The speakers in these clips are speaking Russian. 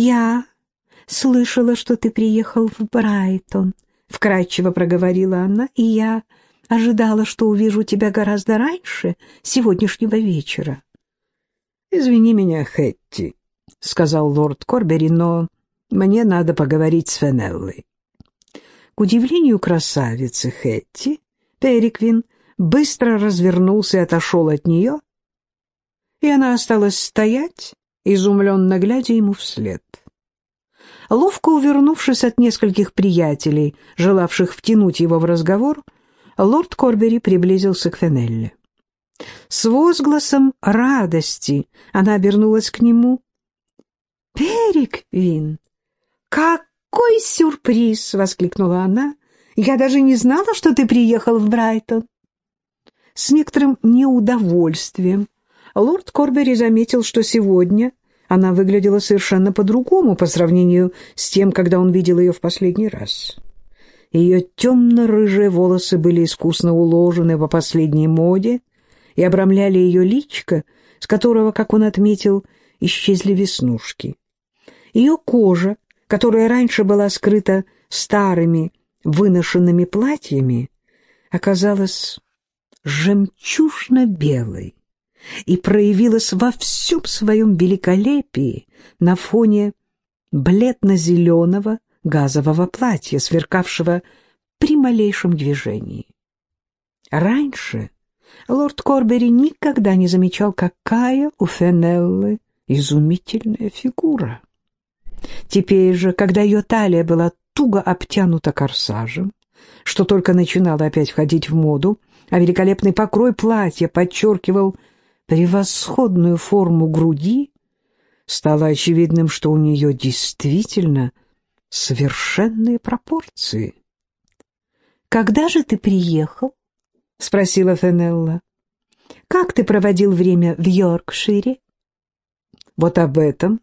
«Я слышала, что ты приехал в Брайтон», — вкратчиво проговорила она, «и я ожидала, что увижу тебя гораздо раньше сегодняшнего вечера». «Извини меня, Хэтти», — сказал лорд Корбери, «но мне надо поговорить с Фенеллой». К удивлению красавицы Хэтти, Переквин быстро развернулся и отошел от нее, и она осталась стоять, изумленно глядя ему вслед. Ловко увернувшись от нескольких приятелей, желавших втянуть его в разговор, лорд Корбери приблизился к Фенелле. С возгласом радости она обернулась к нему. «Переквин, какой сюрприз!» — воскликнула она. «Я даже не знала, что ты приехал в Брайтон». С некоторым неудовольствием лорд Корбери заметил, что сегодня она выглядела совершенно по-другому по сравнению с тем, когда он видел ее в последний раз. Ее темно-рыжие волосы были искусно уложены по последней моде и обрамляли ее личико, с которого, как он отметил, исчезли веснушки. Ее кожа, которая раньше была скрыта старыми выношенными платьями, оказалась жемчужно-белой и проявилась во всем своем великолепии на фоне бледно-зеленого газового платья, сверкавшего при малейшем движении. Раньше лорд Корбери никогда не замечал, какая у Фенеллы изумительная фигура. Теперь же, когда ее талия была туго обтянута корсажем, что только начинало опять входить в моду, а великолепный покрой платья подчеркивал превосходную форму груди, стало очевидным, что у нее действительно совершенные пропорции. «Когда же ты приехал?» — спросила Фенелла. «Как ты проводил время в Йоркшире?» «Вот об этом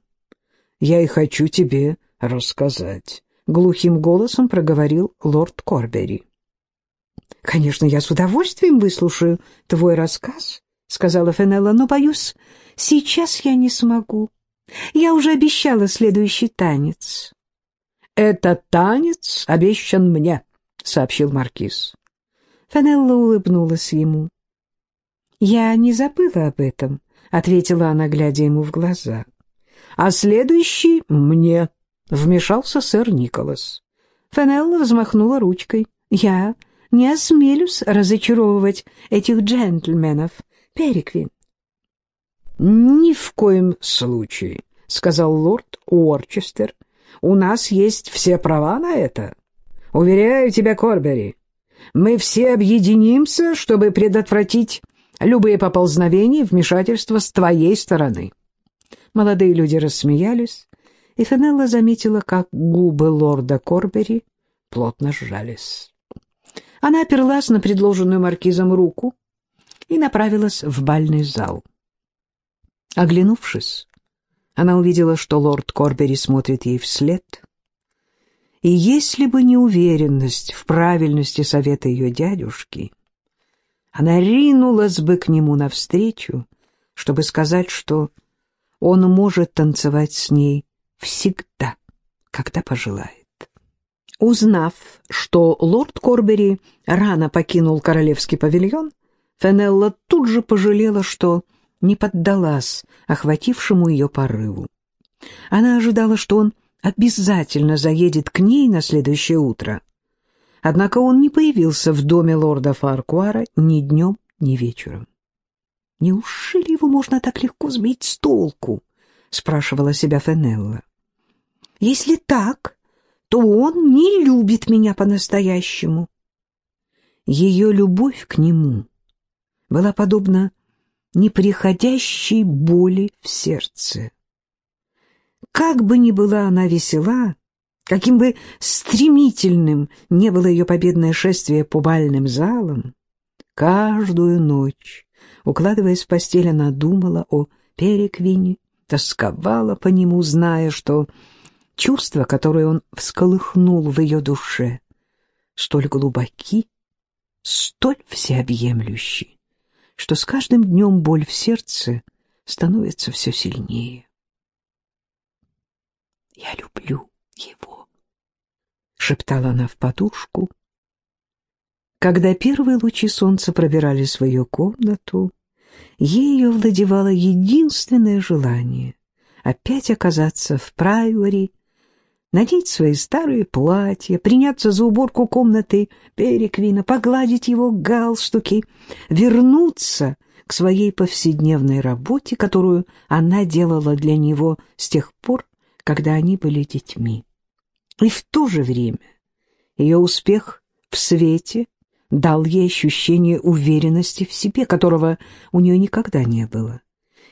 я и хочу тебе рассказать», — глухим голосом проговорил лорд Корбери. «Конечно, я с удовольствием выслушаю твой рассказ», — сказала Фенелла, «но, боюсь, сейчас я не смогу. Я уже обещала следующий танец». «Этот танец обещан мне», — сообщил маркиз. Фенелла улыбнулась ему. «Я не забыла об этом», — ответила она, глядя ему в глаза. «А следующий мне», — вмешался сэр Николас. Фенелла взмахнула ручкой. «Я не осмелюсь разочаровывать этих джентльменов, Переквин». «Ни в коем случае», — сказал лорд Уорчестер. «У нас есть все права на это. Уверяю тебя, Корбери, мы все объединимся, чтобы предотвратить любые поползновения и вмешательства с твоей стороны». Молодые люди рассмеялись, и Фенелла заметила, как губы лорда Корбери плотно сжались. Она оперлась на предложенную маркизом руку и направилась в бальный зал. Оглянувшись, она увидела, что лорд Корбери смотрит ей вслед. И если бы не уверенность в правильности совета ее дядюшки, она ринулась бы к нему навстречу, чтобы сказать, что он может танцевать с ней всегда, когда пожелает. Узнав, что лорд Корбери рано покинул королевский павильон, Фенелла тут же пожалела, что не поддалась охватившему ее порыву. Она ожидала, что он обязательно заедет к ней на следующее утро. Однако он не появился в доме лорда Фаркуара ни днем, ни вечером. «Неужели его можно так легко сбить с толку?» — спрашивала себя Фенелла. «Если так, то он не любит меня по-настоящему». Ее любовь к нему была подобна неприходящей боли в сердце. Как бы ни была она весела, каким бы стремительным не было ее победное шествие по бальным залам, каждую ночь, укладываясь в постель, она думала о Переквине, тосковала по нему, зная, что чувства, которые он всколыхнул в ее душе, столь глубоки, столь всеобъемлющие что с каждым днем боль в сердце становится все сильнее. Я люблю его, — шептала она в подушку. Когда первые лучи солнца пробирались в ее комнату, ею владевало единственное желание — опять оказаться в прайоре, надеть свои старые платья, приняться за уборку комнаты Переквина, погладить его галстуки, вернуться к своей повседневной работе, которую она делала для него с тех пор, когда они были детьми. И в то же время ее успех в свете дал ей ощущение уверенности в себе, которого у нее никогда не было,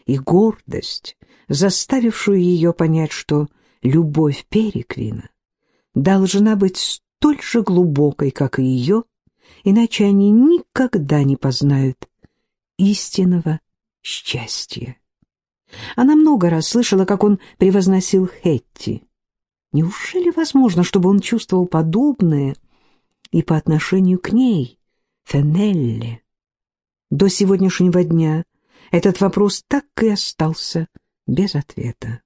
и гордость, заставившую ее понять, что любовь Переквина должна быть столь же глубокой, как и ее, иначе они никогда не познают истинного счастья. Она много раз слышала, как он превозносил Хетти. Неужели возможно, чтобы он чувствовал подобное и по отношению к ней, Фенелле? До сегодняшнего дня этот вопрос так и остался без ответа.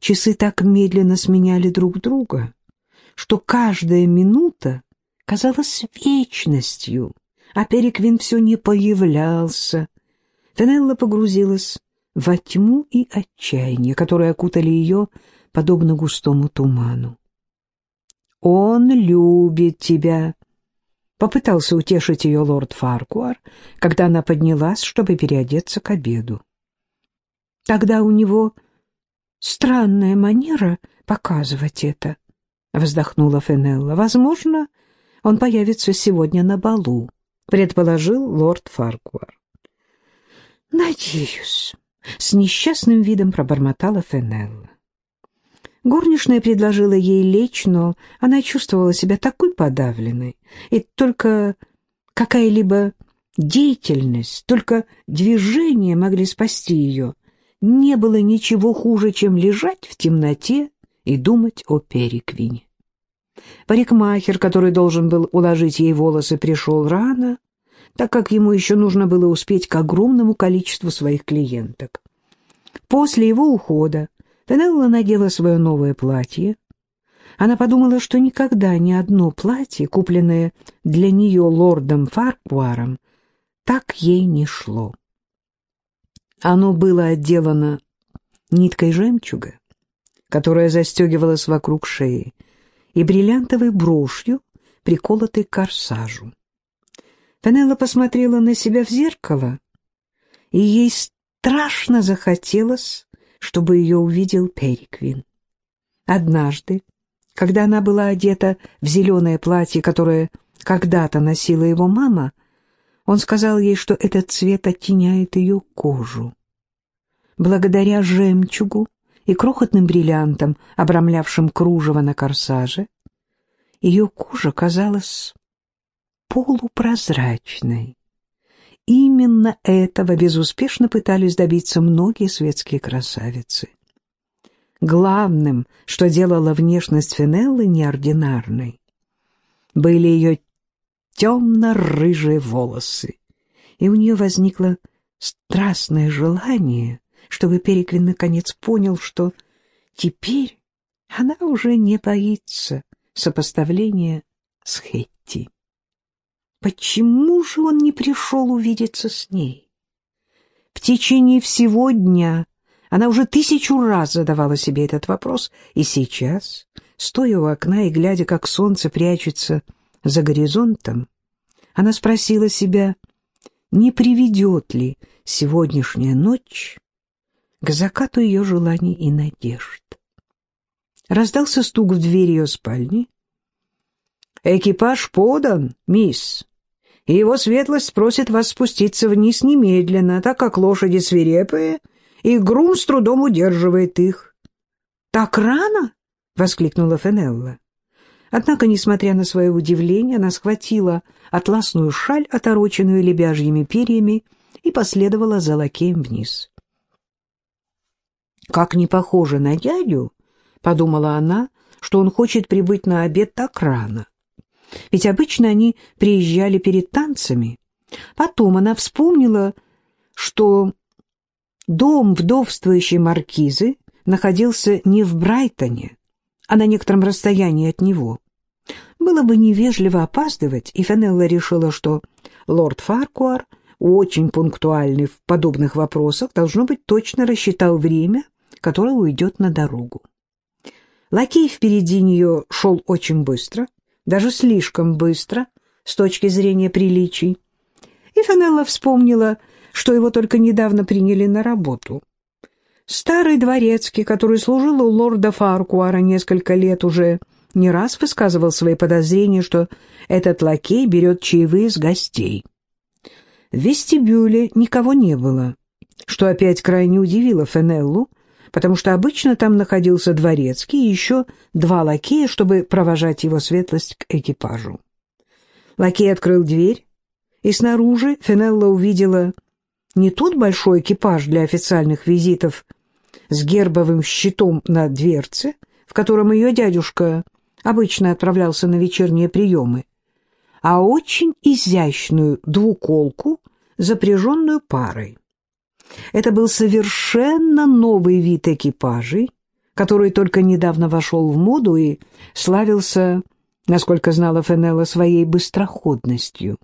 Часы так медленно сменяли друг друга, что каждая минута казалась вечностью, а Переквин все не появлялся. Фенелла погрузилась во тьму и отчаяние, которые окутали ее, подобно густому туману. «Он любит тебя», — попытался утешить ее лорд Фаркуар, когда она поднялась, чтобы переодеться к обеду. Тогда у него странная манера показывать это, — вздохнула Фенелла. Возможно, он появится сегодня на балу, — предположил лорд Фаркуар. Надеюсь, — с несчастным видом пробормотала Фенелла. Горничная предложила ей лечь, но она чувствовала себя такой подавленной, и только какая-либо деятельность, только движение могли спасти ее — не было ничего хуже, чем лежать в темноте и думать о Переквине. Парикмахер, который должен был уложить ей волосы, пришел рано, так как ему еще нужно было успеть к огромному количеству своих клиенток. После его ухода Пенелла надела свое новое платье. Она подумала, что никогда ни одно платье, купленное для нее лордом Фаркваром, так ей не шло. Оно было отделано ниткой жемчуга, которая застегивалась вокруг шеи, и бриллиантовой брошью, приколотой к корсажу. Фенелла посмотрела на себя в зеркало, и ей страшно захотелось, чтобы ее увидел Периквин. Однажды, когда она была одета в зеленое платье, которое когда-то носила его мама, он сказал ей, что этот цвет оттеняет ее кожу. Благодаря жемчугу и крохотным бриллиантам, обрамлявшим кружево на корсаже, ее кожа казалась полупрозрачной. Именно этого безуспешно пытались добиться многие светские красавицы. Главным, что делало внешность Фенеллы неординарной, были ее темно-рыжие волосы, и у нее возникло страстное желание, чтобы Переквин наконец понял, что теперь она уже не боится сопоставления с Хетти. Почему же он не пришел увидеться с ней? В течение всего дня она уже тысячу раз задавала себе этот вопрос, и сейчас, стоя у окна и глядя, как солнце прячется за горизонтом, она спросила себя, не приведет ли сегодняшняя ночь к закату ее желаний и надежд. Раздался стук в дверь ее спальни. «Экипаж подан, мисс, и его светлость просит вас спуститься вниз немедленно, так как лошади свирепые, и грум с трудом удерживает их». «Так рано?» — воскликнула Фенелла. Однако, несмотря на свое удивление, она схватила атласную шаль, отороченную лебяжьими перьями, и последовала за лакеем вниз. «Как не похоже на дядю», — подумала она, — «что он хочет прибыть на обед так рано. Ведь обычно они приезжали перед танцами. Потом она вспомнила, что дом вдовствующей маркизы находился не в Брайтоне, а на некотором расстоянии от него. Было бы невежливо опаздывать, и Фенелла решила, что лорд Фаркуар, очень пунктуальный в подобных вопросах, должно быть, точно рассчитал время, которое уйдет на дорогу. Лакей впереди нее шел очень быстро, даже слишком быстро, с точки зрения приличий, и Фенелла вспомнила, что его только недавно приняли на работу. Старый дворецкий, который служил у лорда Фаркуара несколько лет уже, не раз высказывал свои подозрения, что этот лакей берет чаевые с гостей. В вестибюле никого не было, что опять крайне удивило Фенеллу, потому что обычно там находился дворецкий и еще два лакея, чтобы провожать его светлость к экипажу. Лакей открыл дверь, и снаружи Фенелла увидела не тот большой экипаж для официальных визитов с гербовым щитом на дверце, в котором ее дядюшка обычно отправлялся на вечерние приемы, а очень изящную двуколку, запряженную парой. Это был совершенно новый вид экипажей, который только недавно вошел в моду и славился, насколько знала Фенелла, своей быстроходностью.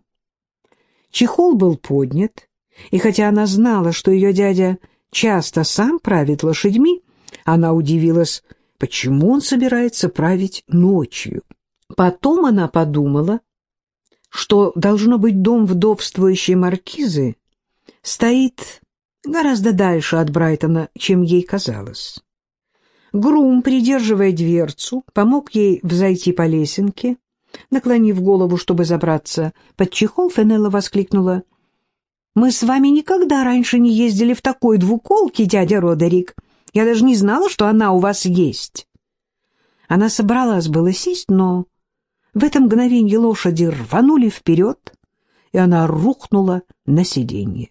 Чехол был поднят, и хотя она знала, что ее дядя часто сам правит лошадьми, она удивилась, почему он собирается править ночью. Потом она подумала, что, должно быть, дом вдовствующей маркизы стоит гораздо дальше от Брайтона, чем ей казалось. Грум, придерживая дверцу, помог ей взойти по лесенке. Наклонив голову, чтобы забраться под чехол, Фенелла воскликнула. «Мы с вами никогда раньше не ездили в такой двуколке, дядя Родерик. Я даже не знала, что она у вас есть». Она собралась было сесть, но в это мгновенье лошади рванули вперед, и она рухнула на сиденье.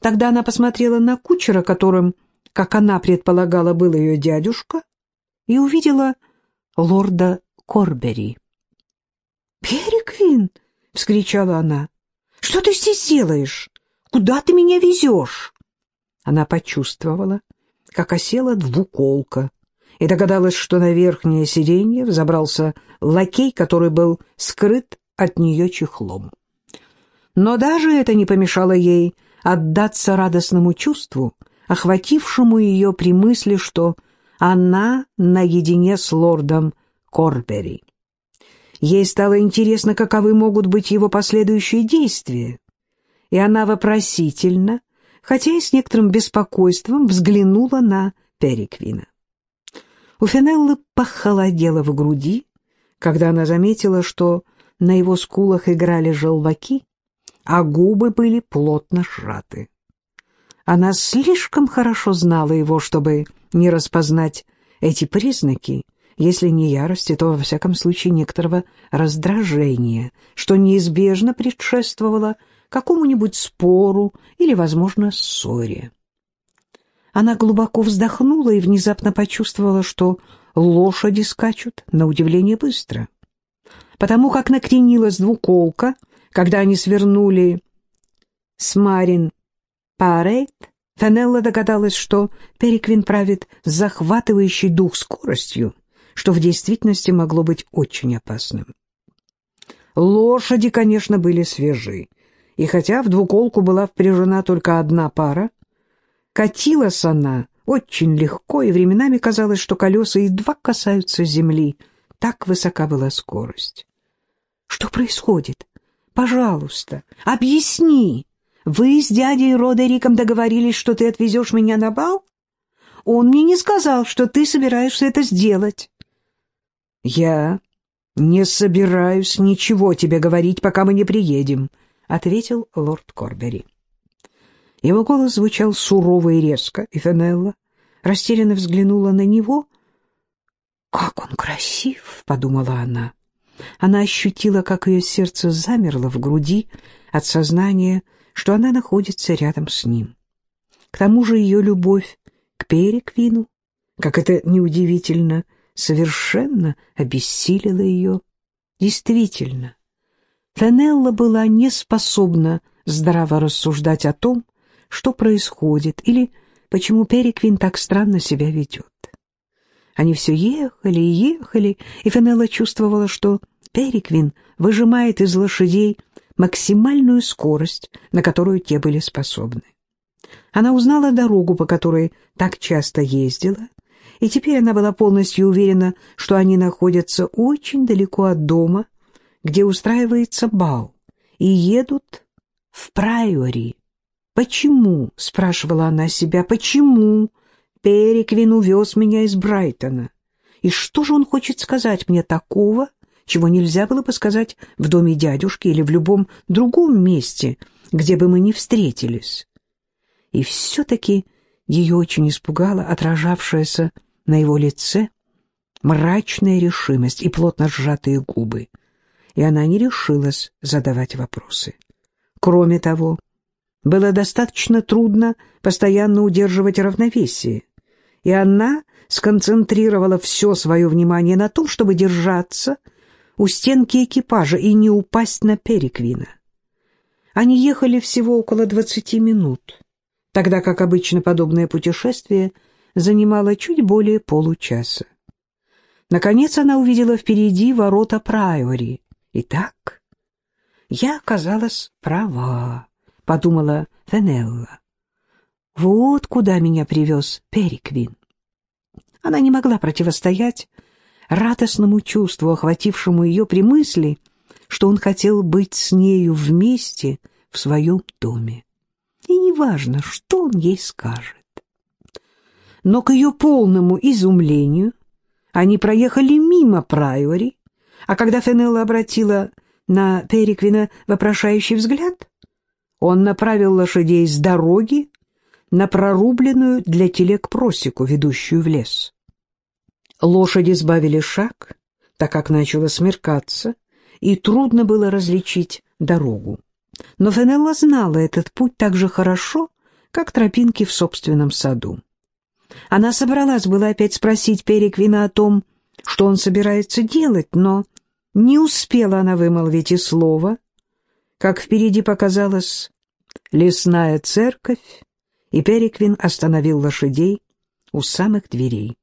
Тогда она посмотрела на кучера, которым, как она предполагала, был ее дядюшка, и увидела лорда Корбери. «Переквин!» — вскричала она. «Что ты здесь делаешь? Куда ты меня везешь?» Она почувствовала, как осела двуколка, и догадалась, что на верхнее сиденье взобрался лакей, который был скрыт от нее чехлом. Но даже это не помешало ей отдаться радостному чувству, охватившему ее при мысли, что она наедине с лордом Корбери. Ей стало интересно, каковы могут быть его последующие действия, и она вопросительно, хотя и с некоторым беспокойством, взглянула на Переквина. У Фенеллы похолодело в груди, когда она заметила, что на его скулах играли желваки, а губы были плотно сжаты. Она слишком хорошо знала его, чтобы не распознать эти признаки, если не ярости, то, во всяком случае, некоторого раздражения, что неизбежно предшествовало какому-нибудь спору или, возможно, ссоре. Она глубоко вздохнула и внезапно почувствовала, что лошади скачут на удивление быстро. Потому как накренилась двуколка, когда они свернули с Марин Парейт, Фенелла догадалась, что Переквин правит захватывающий дух скоростью, что в действительности могло быть очень опасным. Лошади, конечно, были свежи, и хотя в двуколку была впряжена только одна пара, катилась она очень легко, и временами казалось, что колеса едва касаются земли, так высока была скорость. Что происходит? Пожалуйста, объясни. Вы с дядей Родериком договорились, что ты отвезешь меня на бал? Он мне не сказал, что ты собираешься это сделать. Я не собираюсь ничего тебе говорить, пока мы не приедем, ответил лорд Корбери. Его голос звучал сурово и резко, и Фенелла растерянно взглянула на него. «Как он красив!» — подумала она. Она ощутила, как ее сердце замерло в груди от сознания, что она находится рядом с ним. К тому же ее любовь к Переквину, как это неудивительно, совершенно обессилила ее. Действительно, Фенелла была не способна здраво рассуждать о том, что происходит, или почему Переквин так странно себя ведет. Они все ехали и ехали, и Фенелла чувствовала, что Переквин выжимает из лошадей максимальную скорость, на которую те были способны. Она узнала дорогу, по которой так часто ездила, и теперь она была полностью уверена, что они находятся очень далеко от дома, где устраивается бал, и едут в Прайори. «Почему?» — спрашивала она себя. «Почему?» Переквин увез меня из Брайтона. И что же он хочет сказать мне такого, чего нельзя было бы сказать в доме дядюшки или в любом другом месте, где бы мы ни встретились? И все-таки ее очень испугала отражавшаяся на его лице мрачная решимость и плотно сжатые губы, и она не решилась задавать вопросы. Кроме того, было достаточно трудно постоянно удерживать равновесие, и она сконцентрировала все свое внимание на том, чтобы держаться у стенки экипажа и не упасть на Переквина. Они ехали всего около двадцати минут, тогда как обычно подобное путешествие занимало чуть более получаса. Наконец она увидела впереди ворота Прайори. Итак, я оказалась права. — подумала Фенелла. «Вот куда меня привез Периквин». Она не могла противостоять радостному чувству, охватившему ее при мысли, что он хотел быть с нею вместе в своем доме. И неважно, что он ей скажет. Но к ее полному изумлению они проехали мимо Прайори, а когда Фенелла обратила на Периквина вопрошающий взгляд, он направил лошадей с дороги на прорубленную для телег просеку, ведущую в лес. Лошади сбавили шаг, так как начало смеркаться, и трудно было различить дорогу. Но Фенелла знала этот путь так же хорошо, как тропинки в собственном саду. Она собралась была опять спросить Переквина о том, что он собирается делать, но не успела она вымолвить и слова, как впереди показалась лесная церковь, и Переквин остановил лошадей у самых дверей.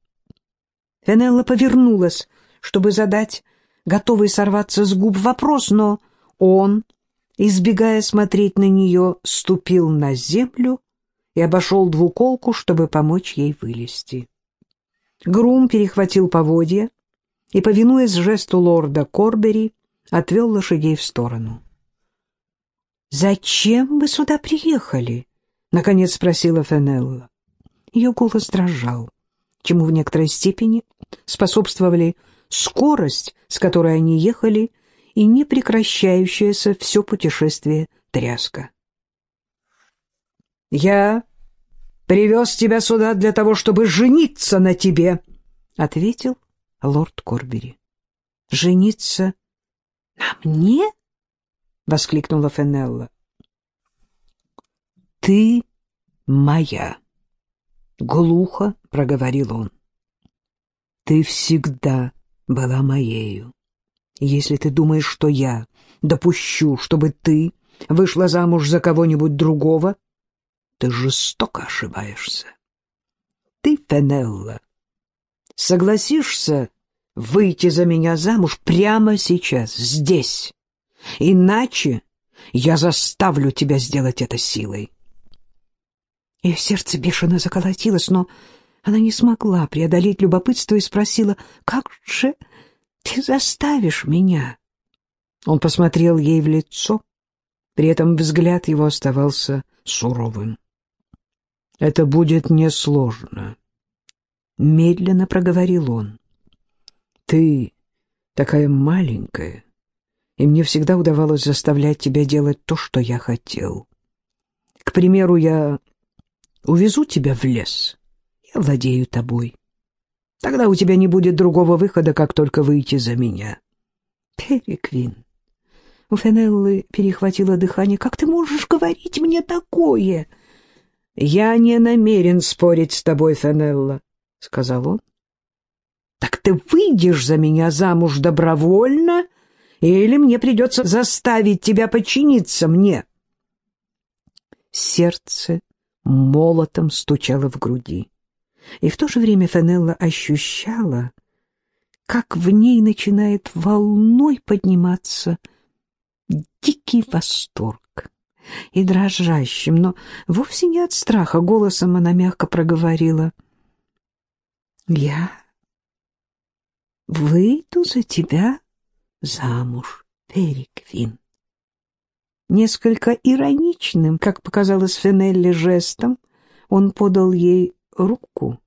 Фенелла повернулась, чтобы задать готовый сорваться с губ вопрос, но он, избегая смотреть на нее, ступил на землю и обошел двуколку, чтобы помочь ей вылезти. Грум перехватил поводья и, повинуясь жесту лорда Корбери, отвел лошадей в сторону. «Зачем вы сюда приехали?» — наконец спросила Фенелла. Ее голос дрожал, чему в некоторой степени способствовали скорость, с которой они ехали, и непрекращающееся все путешествие тряска. «Я привез тебя сюда для того, чтобы жениться на тебе», — ответил лорд Корбери. «Жениться на мне?» — воскликнула Фенелла. «Ты моя», — глухо проговорил он. «Ты всегда была моею. Если ты думаешь, что я допущу, чтобы ты вышла замуж за кого-нибудь другого, ты жестоко ошибаешься. Ты, Фенелла, согласишься выйти за меня замуж прямо сейчас, здесь?» Иначе я заставлю тебя сделать это силой. Ее сердце бешено заколотилось, но она не смогла преодолеть любопытство и спросила, «Как же ты заставишь меня?» Он посмотрел ей в лицо, при этом взгляд его оставался суровым. «Это будет несложно», — медленно проговорил он. «Ты такая маленькая, и мне всегда удавалось заставлять тебя делать то, что я хотел. К примеру, я увезу тебя в лес, я владею тобой. Тогда у тебя не будет другого выхода, как только выйти за меня. Переквин. У Фенеллы перехватило дыхание. «Как ты можешь говорить мне такое?» «Я не намерен спорить с тобой, Фенелла», — сказал он. «Так ты выйдешь за меня замуж добровольно или мне придется заставить тебя подчиниться мне. Сердце молотом стучало в груди. И в то же время Фенелла ощущала, как в ней начинает волной подниматься дикий восторг. И дрожащим, но вовсе не от страха, голосом она мягко проговорила. «Я выйду за тебя замуж, Переквин». Несколько ироничным, как показалось Фенелле жестом, он подал ей руку.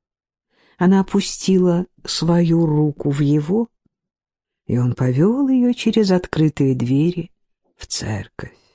Она опустила свою руку в его, и он повел ее через открытые двери в церковь.